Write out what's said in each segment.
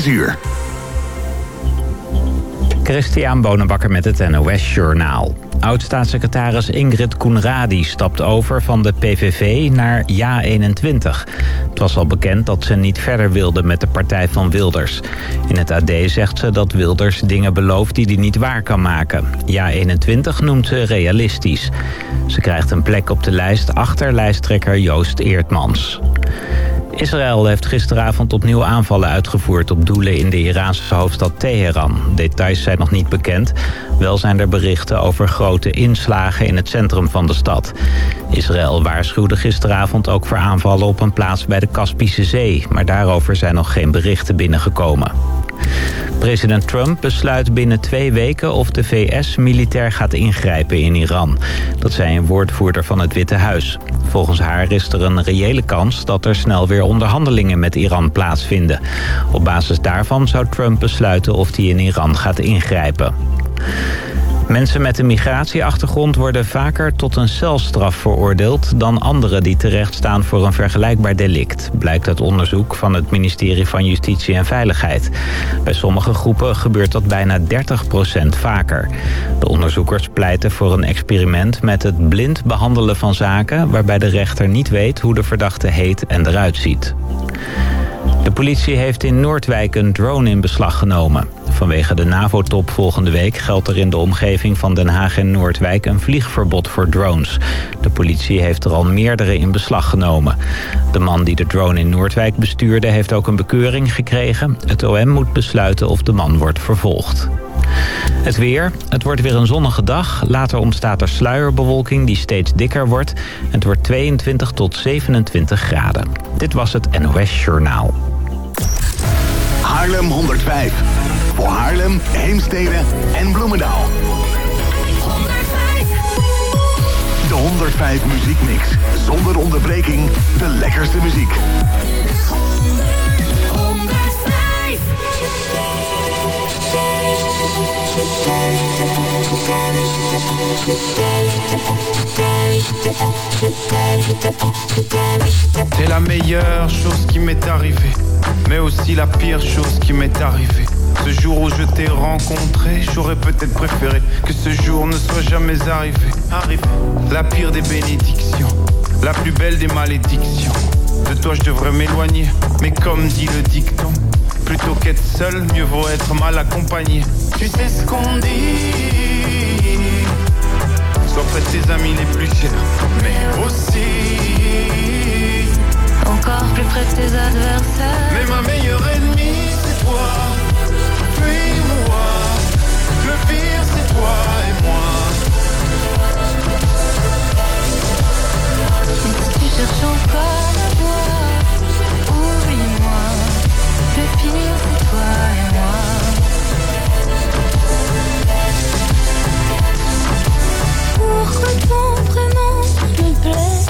6 uur. Christian Bonenbakker met het NOS Journaal. Oud-staatssecretaris Ingrid Koenradi stapt over van de PVV naar JA21. Het was al bekend dat ze niet verder wilde met de partij van Wilders. In het AD zegt ze dat Wilders dingen belooft die hij niet waar kan maken. JA21 noemt ze realistisch. Ze krijgt een plek op de lijst achter lijsttrekker Joost Eertmans. Israël heeft gisteravond opnieuw aanvallen uitgevoerd op doelen in de Iraanse hoofdstad Teheran. Details zijn nog niet bekend. Wel zijn er berichten over grote inslagen in het centrum van de stad. Israël waarschuwde gisteravond ook voor aanvallen op een plaats bij de Kaspische Zee. Maar daarover zijn nog geen berichten binnengekomen. President Trump besluit binnen twee weken of de VS militair gaat ingrijpen in Iran. Dat zei een woordvoerder van het Witte Huis. Volgens haar is er een reële kans dat er snel weer onderhandelingen met Iran plaatsvinden. Op basis daarvan zou Trump besluiten of hij in Iran gaat ingrijpen. Mensen met een migratieachtergrond worden vaker tot een celstraf veroordeeld... dan anderen die terechtstaan voor een vergelijkbaar delict... blijkt uit onderzoek van het ministerie van Justitie en Veiligheid. Bij sommige groepen gebeurt dat bijna 30% vaker. De onderzoekers pleiten voor een experiment met het blind behandelen van zaken... waarbij de rechter niet weet hoe de verdachte heet en eruit ziet. De politie heeft in Noordwijk een drone in beslag genomen. Vanwege de NAVO-top volgende week geldt er in de omgeving van Den Haag en Noordwijk een vliegverbod voor drones. De politie heeft er al meerdere in beslag genomen. De man die de drone in Noordwijk bestuurde heeft ook een bekeuring gekregen. Het OM moet besluiten of de man wordt vervolgd. Het weer. Het wordt weer een zonnige dag. Later ontstaat er sluierbewolking die steeds dikker wordt. Het wordt 22 tot 27 graden. Dit was het NOS Journaal. Haarlem 105. Voor Haarlem, Heemstede en Bloemendaal. 105. De 105 muziekmix. Zonder onderbreking. De lekkerste muziek. C'est la meilleure chose qui m'est arrivée, mais aussi la pire chose qui m'est arrivée. Ce jour où je t'ai rencontré, j'aurais peut-être préféré que ce jour ne soit jamais arrivé. Arrivé. La pire des bénédictions, la plus belle des malédictions. De toi je devrais m'éloigner, mais comme dit le dicton, plutôt qu'être seul, mieux vaut être mal accompagné. Tu sais ce qu'on dit Sois près de tes amis les plus chers, mais aussi Encore plus près de tes adversaires. Mais ma meilleure ennemie, c'est toi. Puis moi. Le pire, c'est toi et moi. Si tu cherches encore à voir, pour répondre vraiment me plaît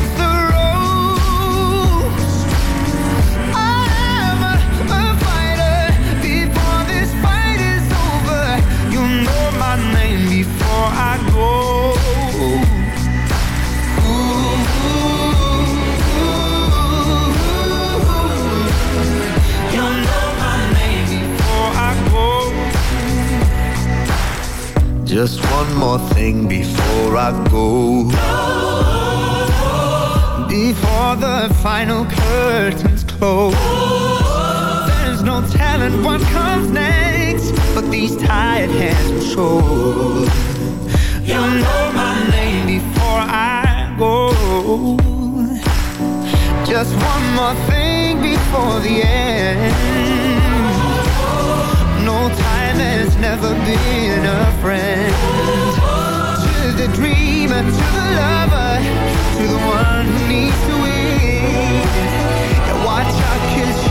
before I go. Go. Just one more thing before I go. Before the final curtains close. There's no telling what comes next, but these tired hands will show. You know my name before I go. Just one more thing before the end. No time has never been a friend. To the dreamer, to the lover, to the one who needs to win. And watch out, kiss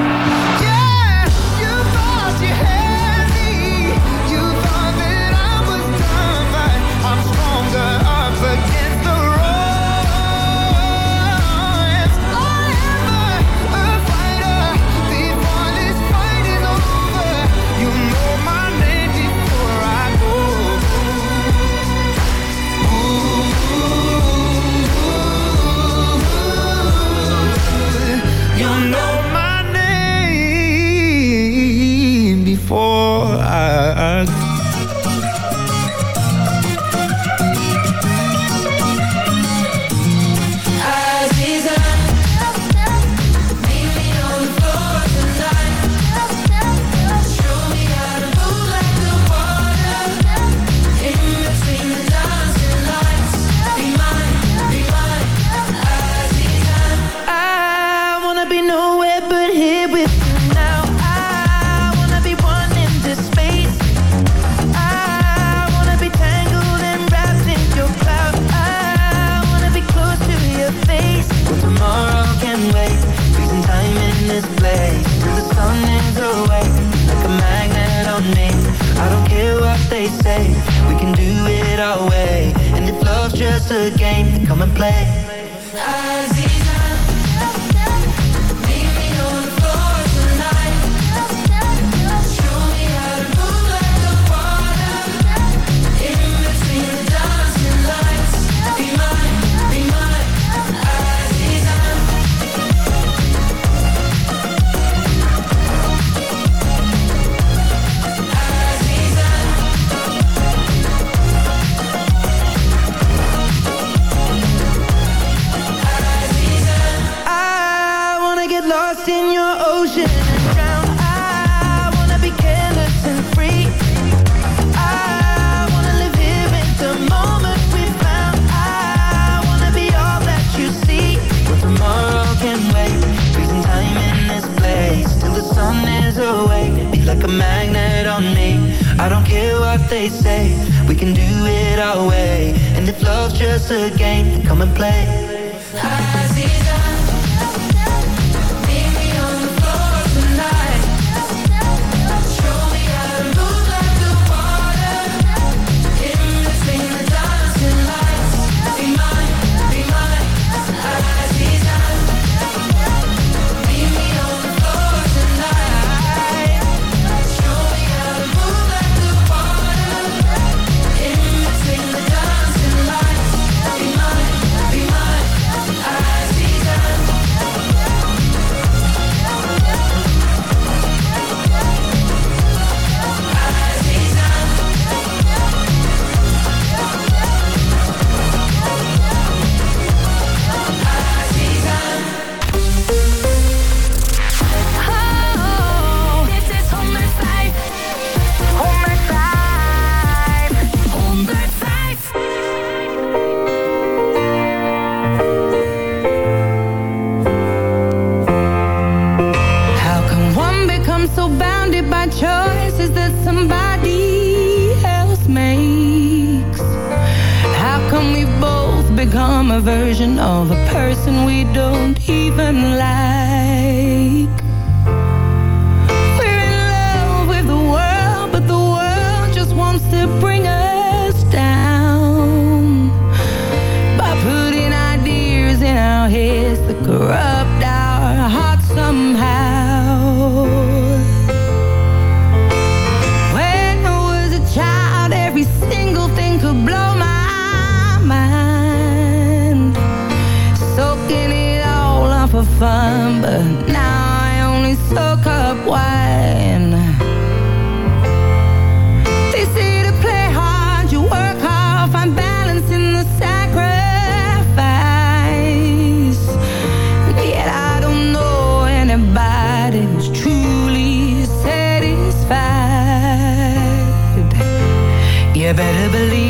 believe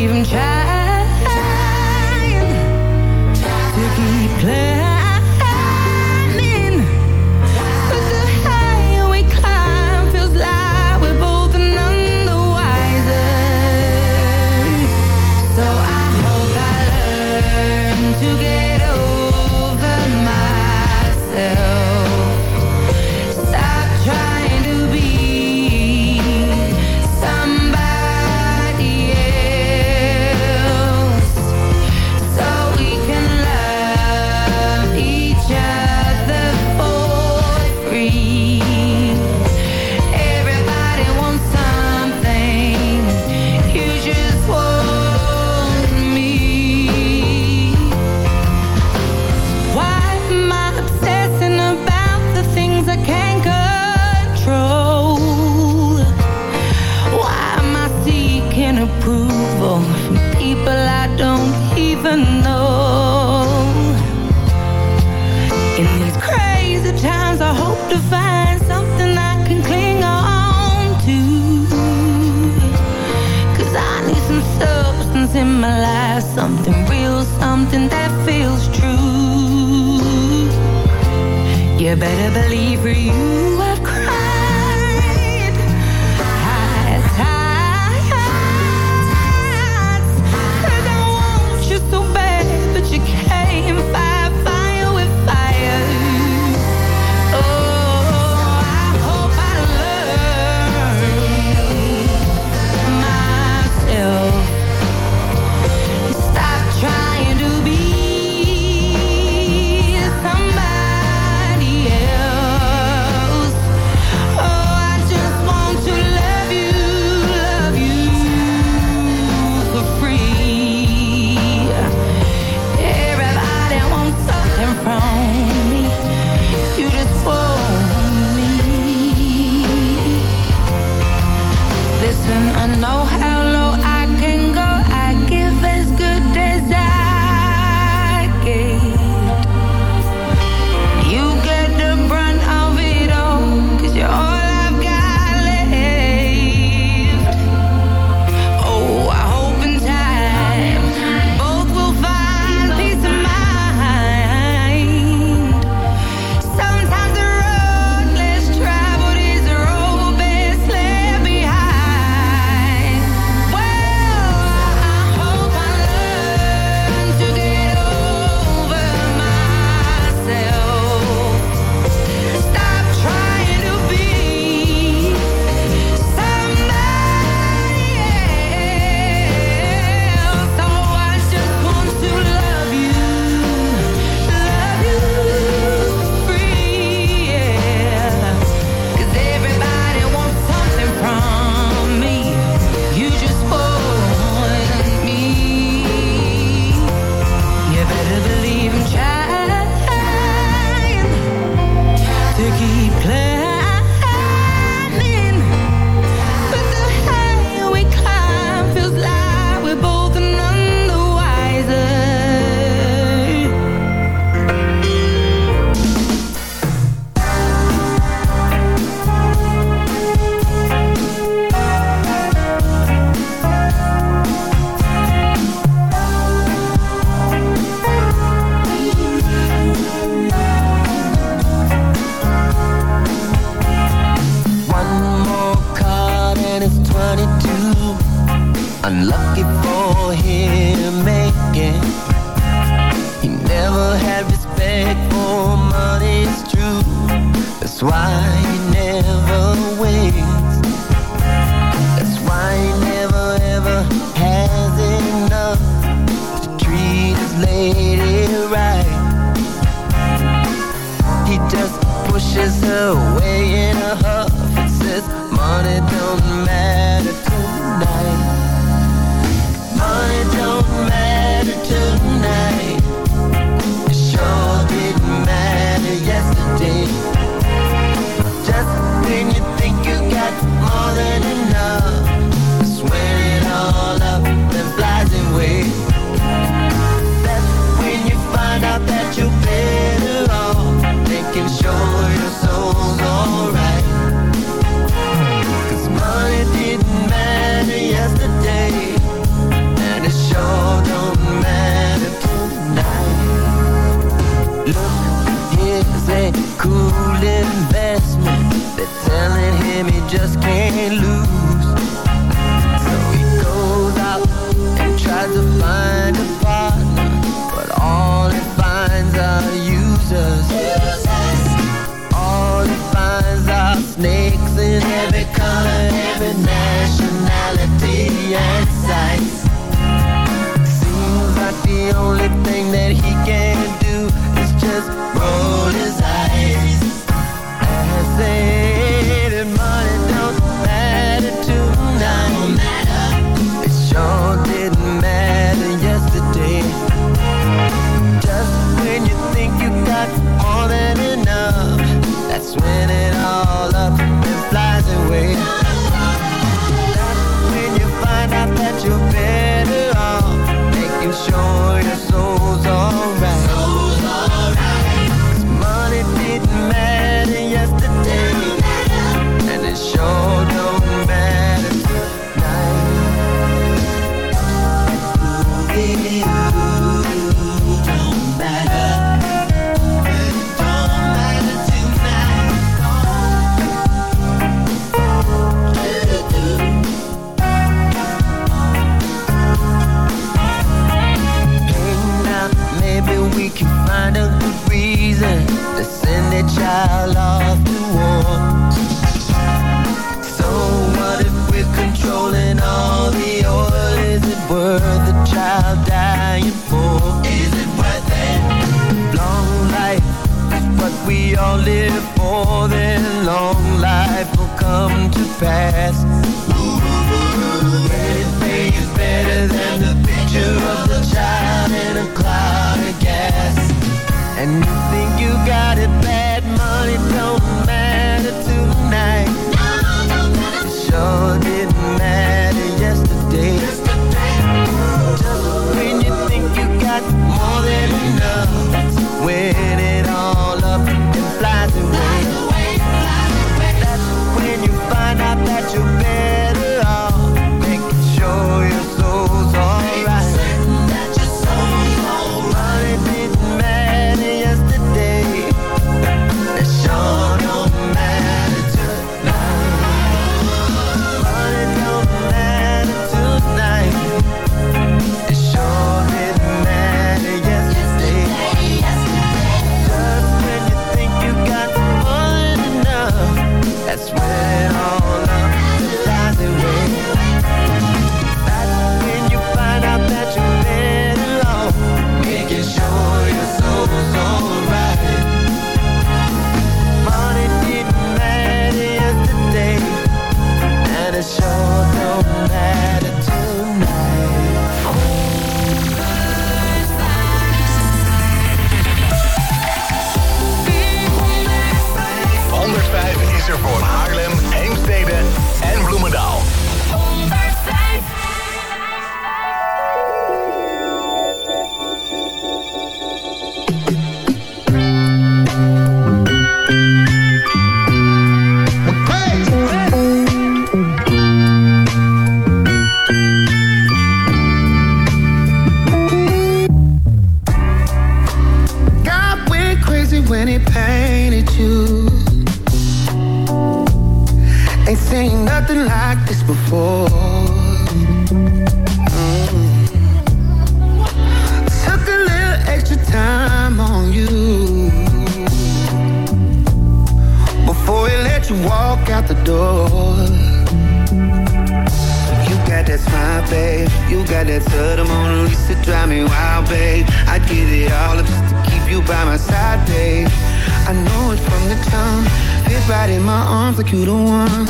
the jump. Fit right in my arms like you the one.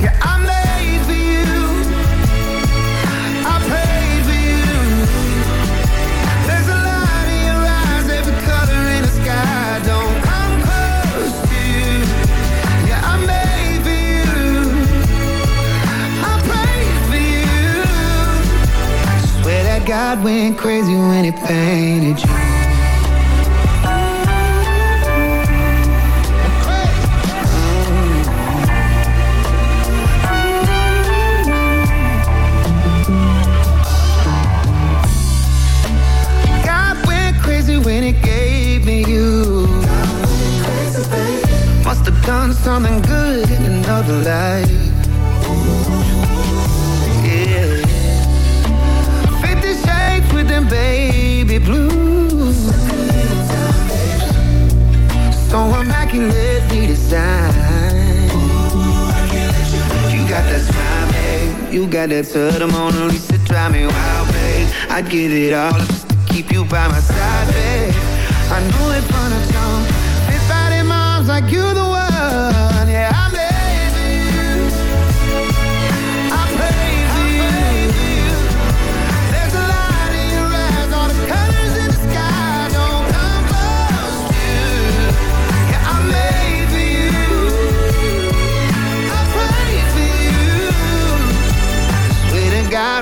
Yeah, I'm made for you. I prayed for you. There's a light in your eyes, every color in the sky. Don't come close to you. Yeah, I'm made for you. I prayed for you. I Swear that God went crazy when he painted you. Something good in another life. Yeah. Fifty shades with them baby blues. So immaculately designed. You got that smile, babe. You got that to the Mona Lisa, drive me wild, babe. I'd give it all just to keep you by my side, babe. I knew it from the jump. Fit right in like you the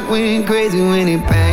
Went crazy when he painted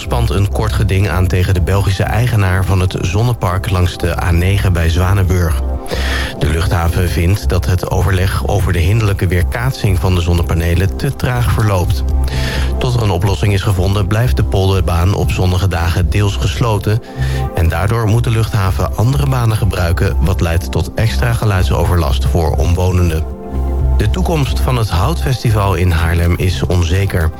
spant een kort geding aan tegen de Belgische eigenaar van het zonnepark langs de A9 bij Zwanenburg. De luchthaven vindt dat het overleg over de hinderlijke weerkaatsing van de zonnepanelen te traag verloopt. Tot er een oplossing is gevonden blijft de polderbaan op zonnige dagen deels gesloten. En daardoor moet de luchthaven andere banen gebruiken wat leidt tot extra geluidsoverlast voor omwonenden. De toekomst van het Houtfestival in Haarlem is onzeker.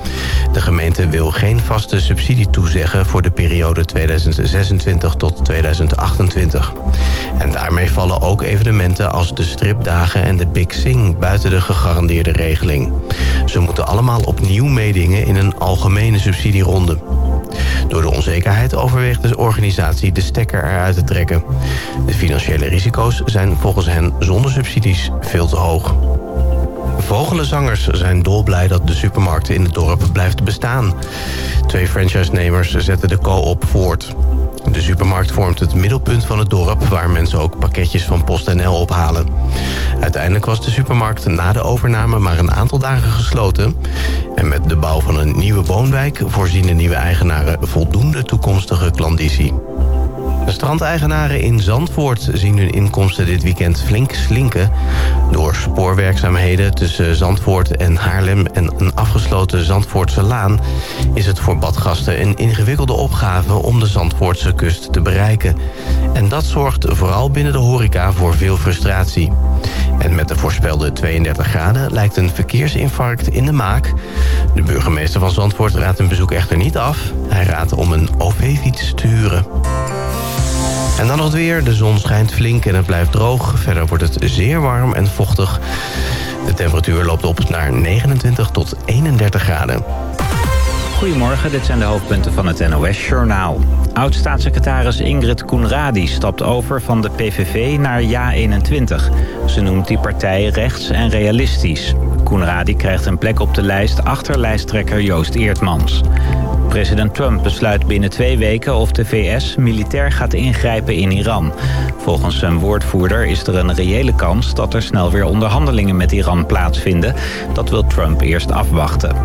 De gemeente wil geen vaste subsidie toezeggen voor de periode 2026 tot 2028. En daarmee vallen ook evenementen als de stripdagen en de Big Sing buiten de gegarandeerde regeling. Ze moeten allemaal opnieuw meedingen in een algemene subsidieronde. Door de onzekerheid overweegt de organisatie de stekker eruit te trekken. De financiële risico's zijn volgens hen zonder subsidies veel te hoog. Vogelenzangers zijn dolblij dat de supermarkt in het dorp blijft bestaan. Twee franchise-nemers zetten de co-op voort. De supermarkt vormt het middelpunt van het dorp... waar mensen ook pakketjes van PostNL ophalen. Uiteindelijk was de supermarkt na de overname maar een aantal dagen gesloten. En met de bouw van een nieuwe woonwijk... voorzien de nieuwe eigenaren voldoende toekomstige klandizie. De strandeigenaren in Zandvoort zien hun inkomsten dit weekend flink slinken. Door spoorwerkzaamheden tussen Zandvoort en Haarlem en een afgesloten Zandvoortse laan... is het voor badgasten een ingewikkelde opgave om de Zandvoortse kust te bereiken. En dat zorgt vooral binnen de horeca voor veel frustratie. En met de voorspelde 32 graden lijkt een verkeersinfarct in de maak. De burgemeester van Zandvoort raadt een bezoek echter niet af. Hij raadt om een OV-fiets te huren. En dan nog het weer. De zon schijnt flink en het blijft droog. Verder wordt het zeer warm en vochtig. De temperatuur loopt op naar 29 tot 31 graden. Goedemorgen, dit zijn de hoofdpunten van het NOS-journaal. Oud-staatssecretaris Ingrid Koenradi stapt over van de PVV naar JA21. Ze noemt die partij rechts en realistisch. Koenradi krijgt een plek op de lijst achter lijsttrekker Joost Eertmans. President Trump besluit binnen twee weken of de VS militair gaat ingrijpen in Iran. Volgens zijn woordvoerder is er een reële kans dat er snel weer onderhandelingen met Iran plaatsvinden. Dat wil Trump eerst afwachten.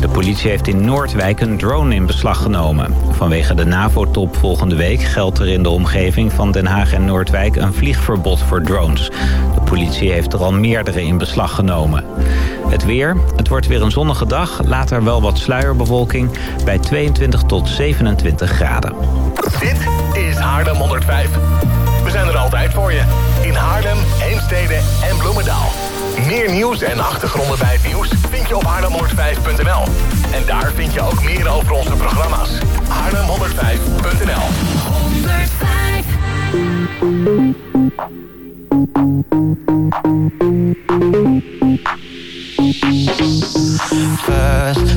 De politie heeft in Noordwijk een drone in beslag genomen. Vanwege de NAVO-top volgende week geldt er in de omgeving van Den Haag en Noordwijk een vliegverbod voor drones. De politie heeft er al meerdere in beslag genomen. Het weer, het wordt weer een zonnige dag, later wel wat sluierbewolking bij 22 tot 27 graden. Dit is Haarlem 105. We zijn er altijd voor je. In Haarlem, Heemstede en Bloemendaal. Meer nieuws en achtergronden bij het nieuws vind je op haarlem105.nl. En daar vind je ook meer over onze programma's. Haarlem105.nl 105 First,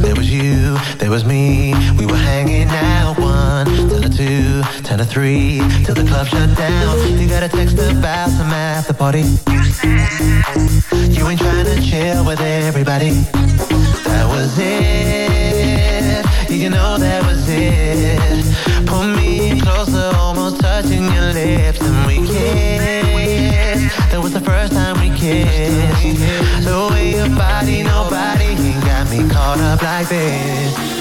there was you, there was me. We were hanging out one till the two, till the three, till the club shut down. You got a text about some after party. You ain't trying to chill with everybody. That was it. You know that was it. Me closer, almost touching your lips, and we kissed. That was the first time we kissed. Up like this.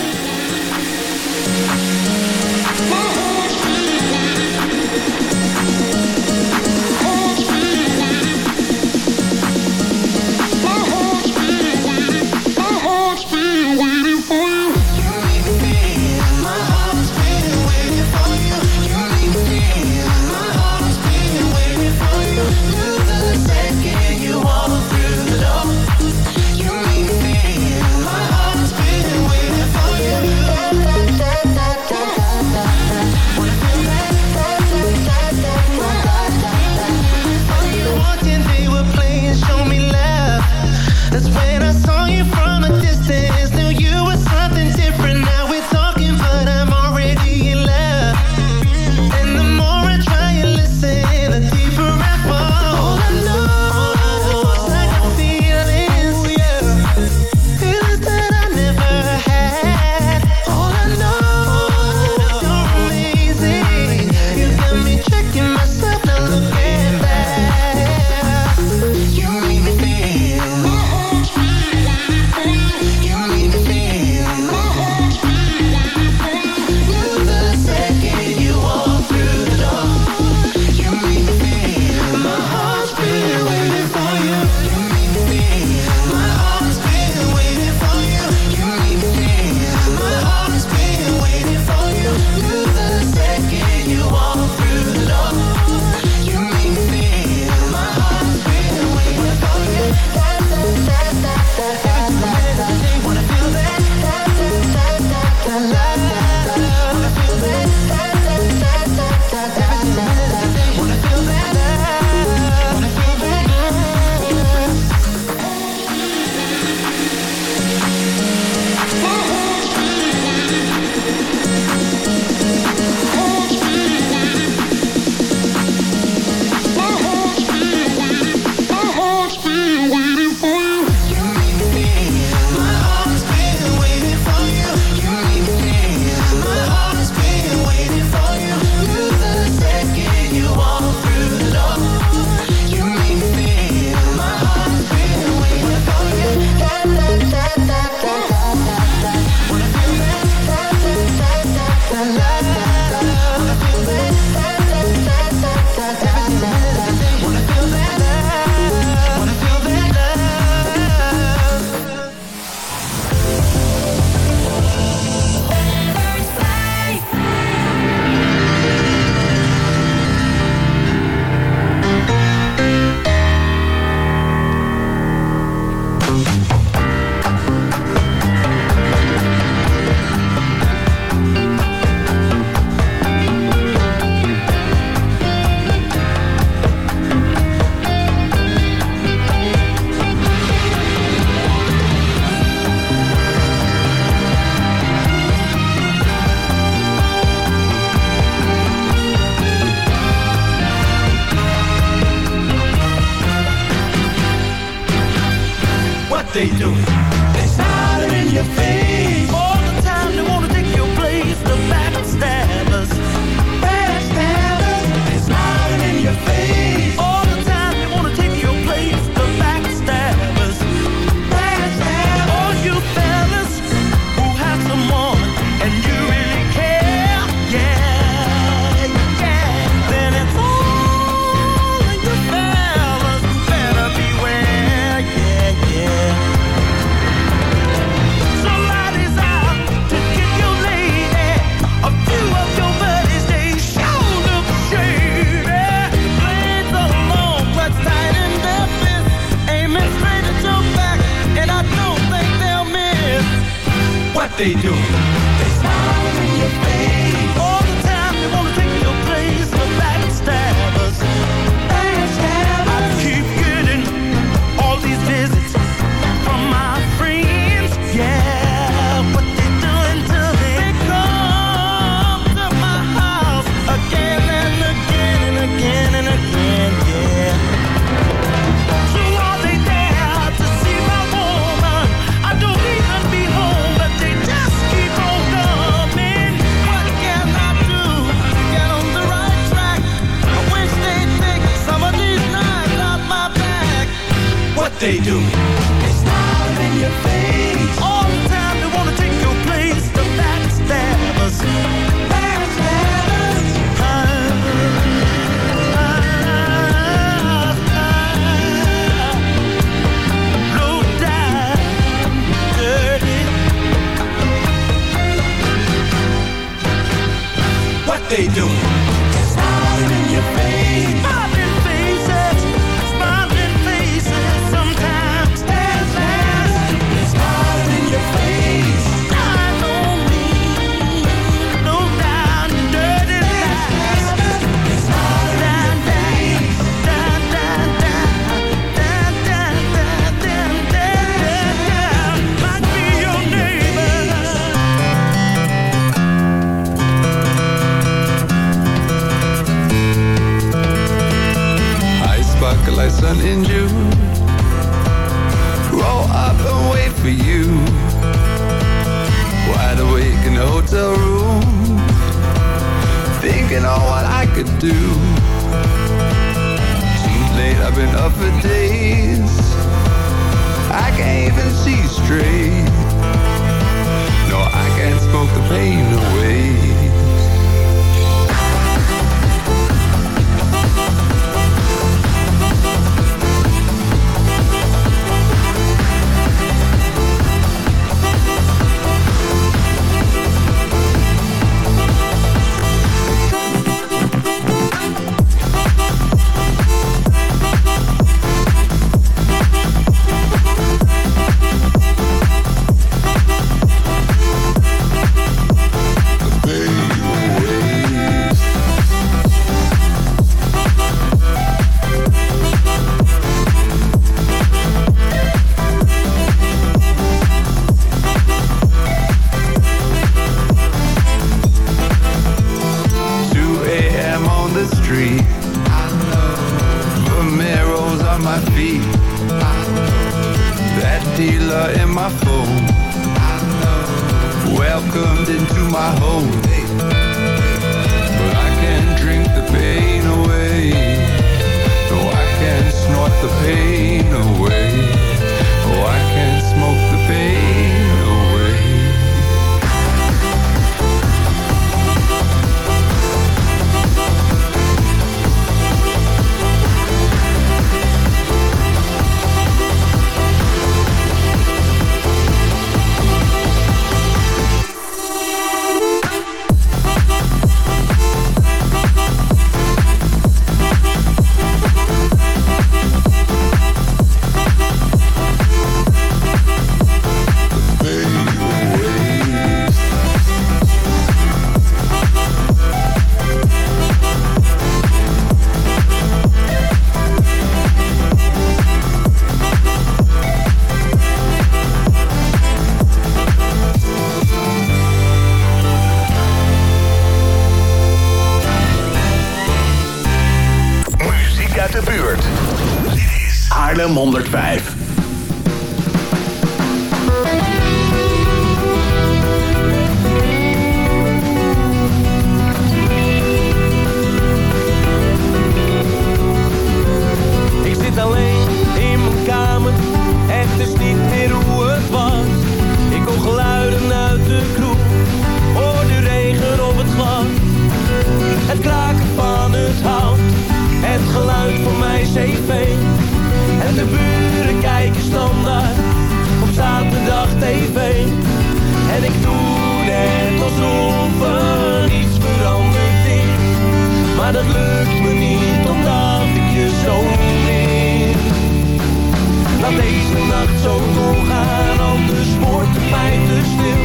Nacht zo doorgaan, anders wordt het mij te stil.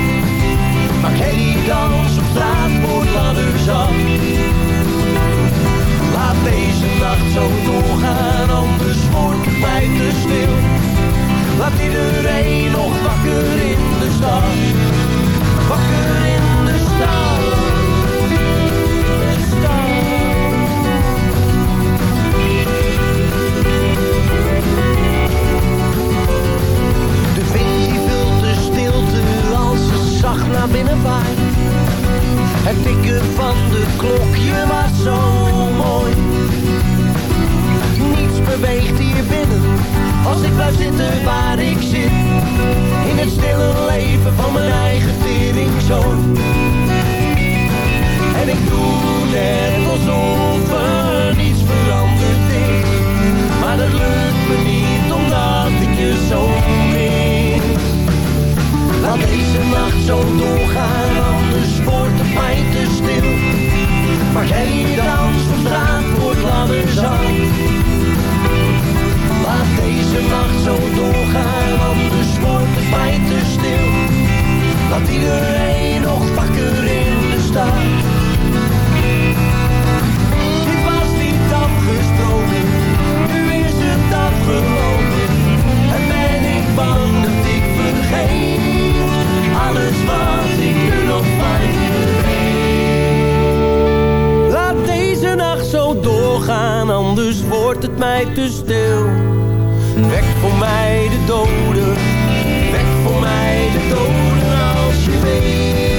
Maak geen dans op straat, wordt ladders af. Laat deze nacht zo doorgaan, anders wordt het mij te stil. Laat iedereen nog wakker in de stad. Wakker in de stad. Het tikken van de klokje was zo mooi. Niets beweegt hier binnen als ik blijf zitten waar ik zit. In het stille leven van mijn eigen teringzoon. En ik doe net alsof er niets veranderd is. Maar dat lukt me niet omdat ik je zo. Laat deze nacht zo doorgaan, anders wordt het mij te stil. Maar geen dans straat wordt ladderzand. Laat deze nacht zo doorgaan, anders wordt het mij te stil. Laat iedereen nog wakker in de stad. Dit was niet afgesproken, nu is het afgelopen. Bang dat ik vergeet alles wat ik nu nog van je. Laat deze nacht zo doorgaan, anders wordt het mij te stil. Wek voor mij de doden, wek voor mij de doden als je weet.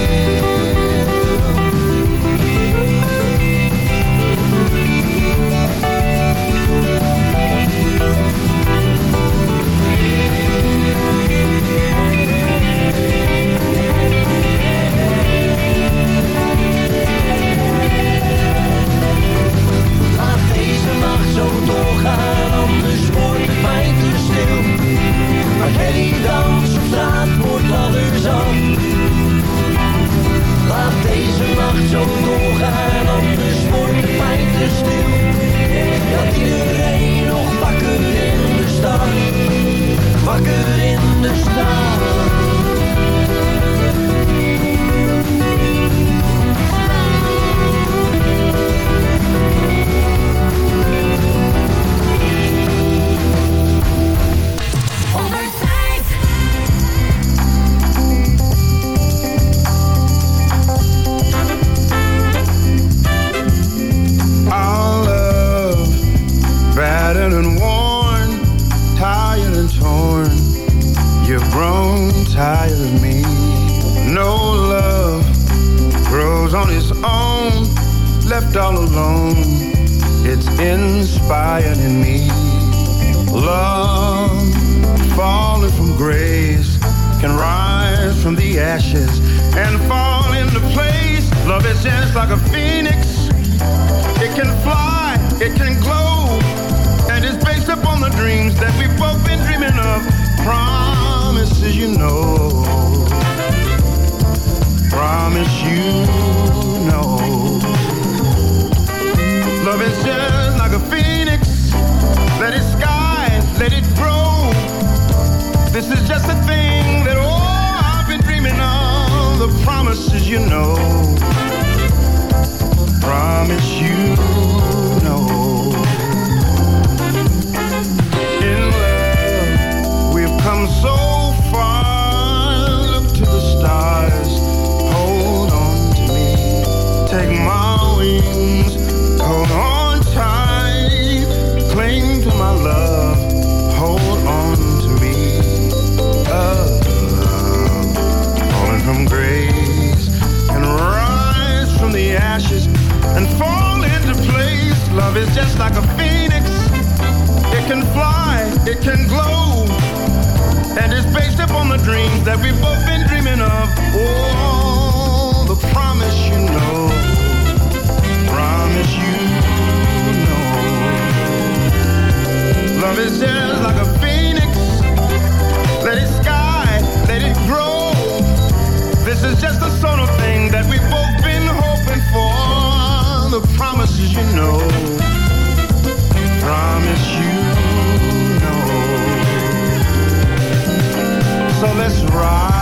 just like a phoenix. It can fly, it can glow, and it's based upon the dreams that we've both been dreaming of. Oh, the promise you know, promise you know. Love is just like a phoenix. Let it sky, let it grow. This is just the sort of thing that we've both been hoping for. The promises you know. So let's rise,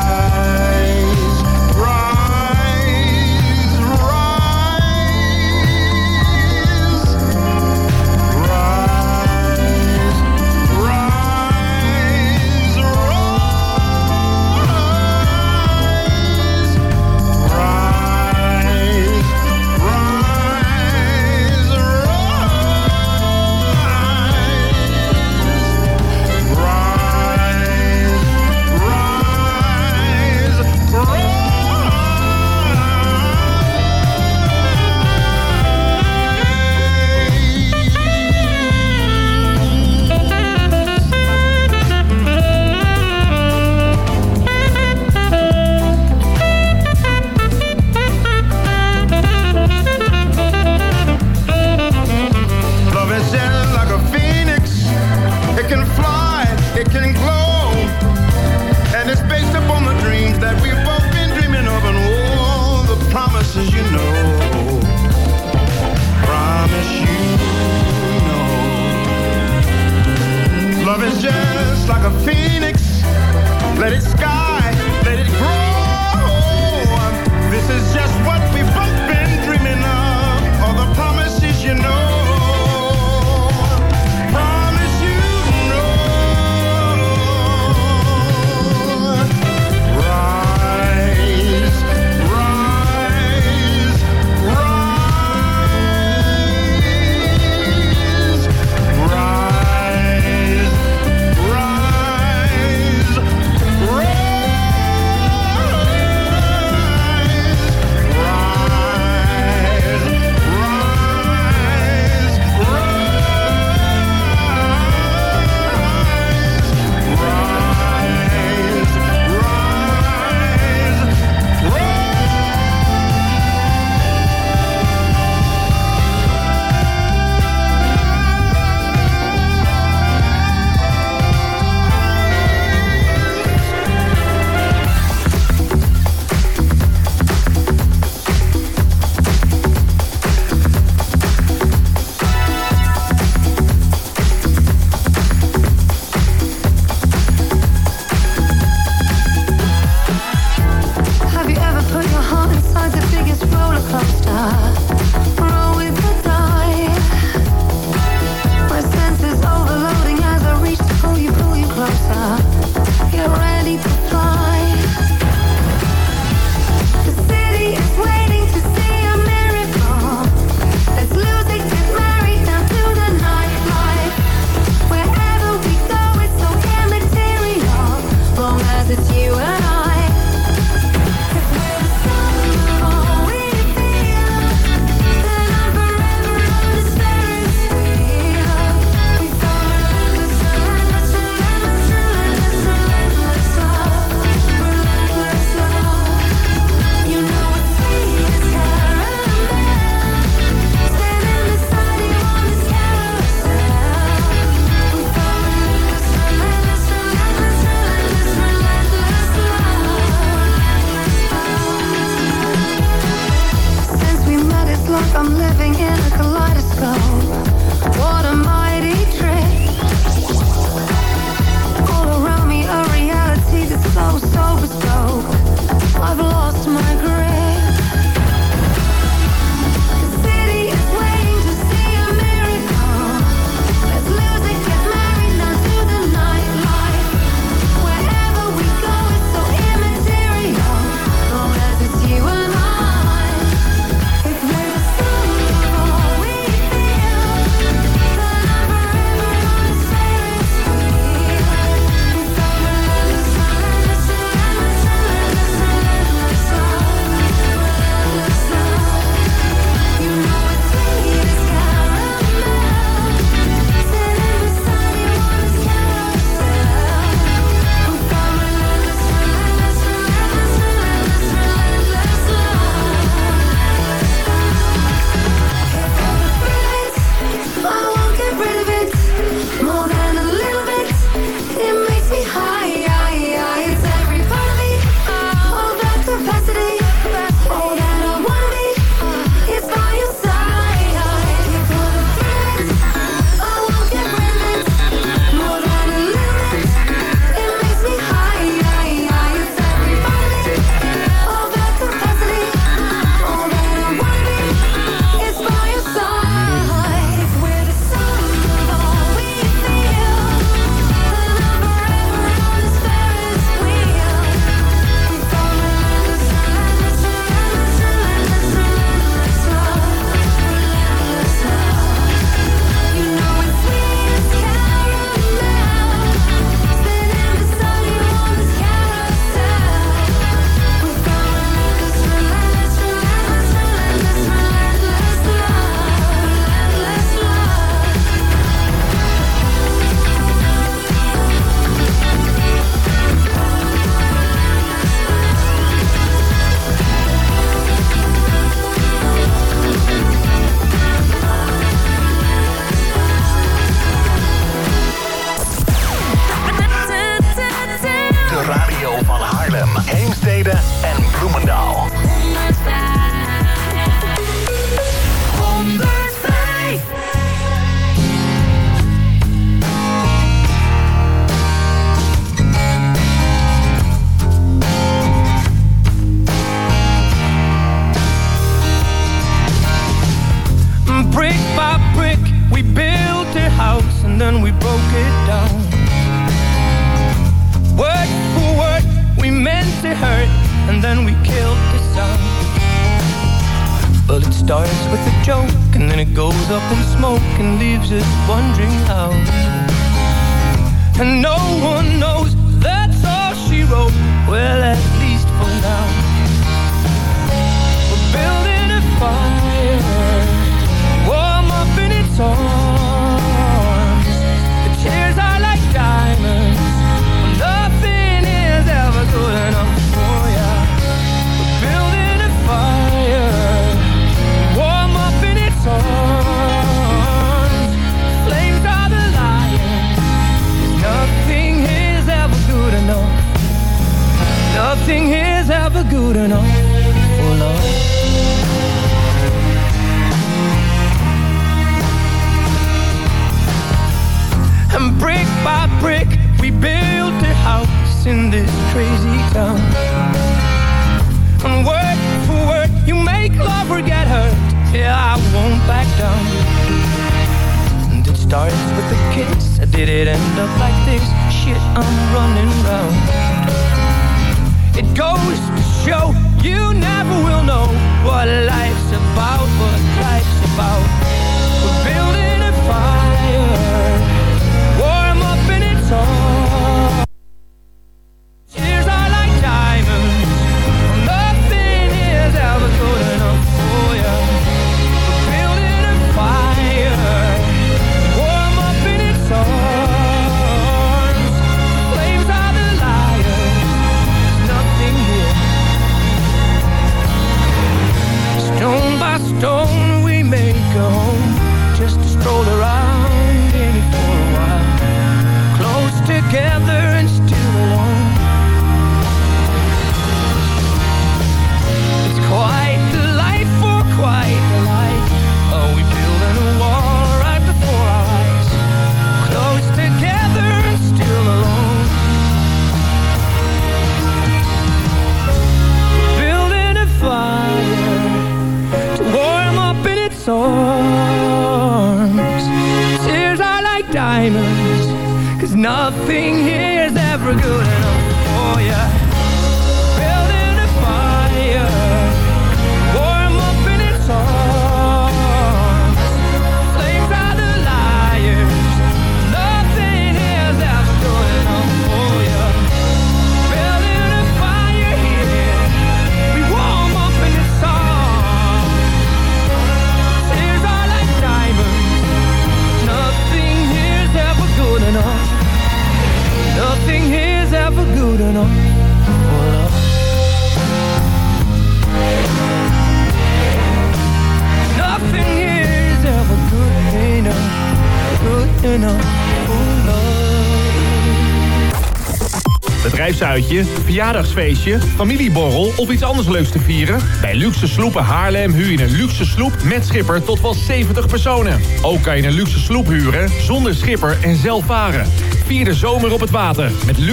verjaardagsfeestje, familieborrel of iets anders leuks te vieren? Bij Luxe Sloepen Haarlem huur je een luxe sloep met schipper tot wel 70 personen. Ook kan je een luxe sloep huren zonder schipper en zelf varen. Vier de zomer op het water met Luxe